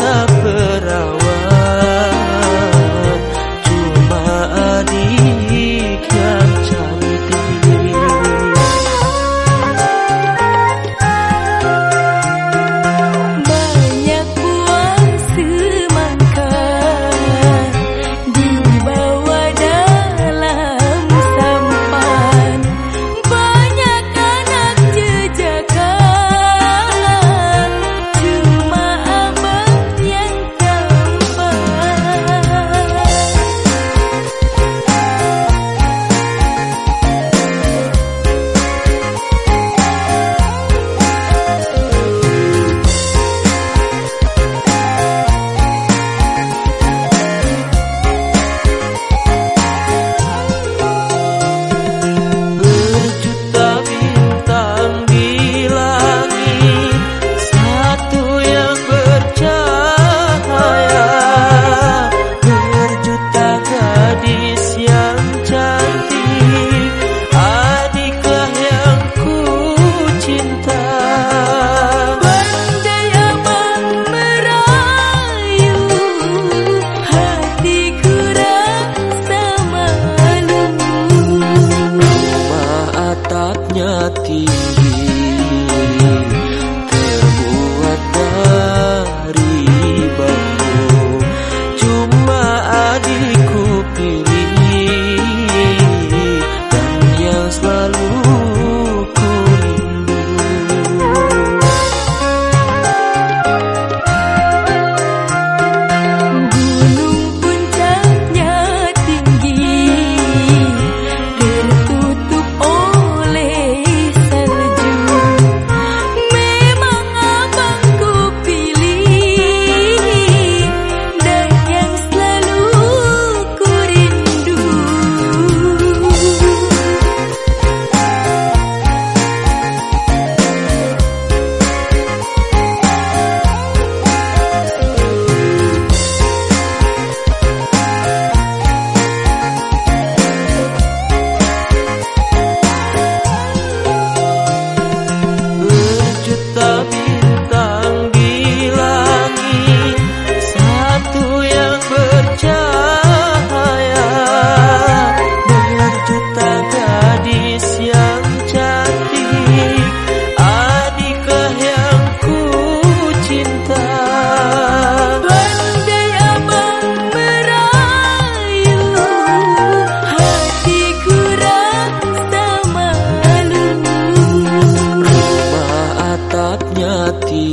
Radha tinggi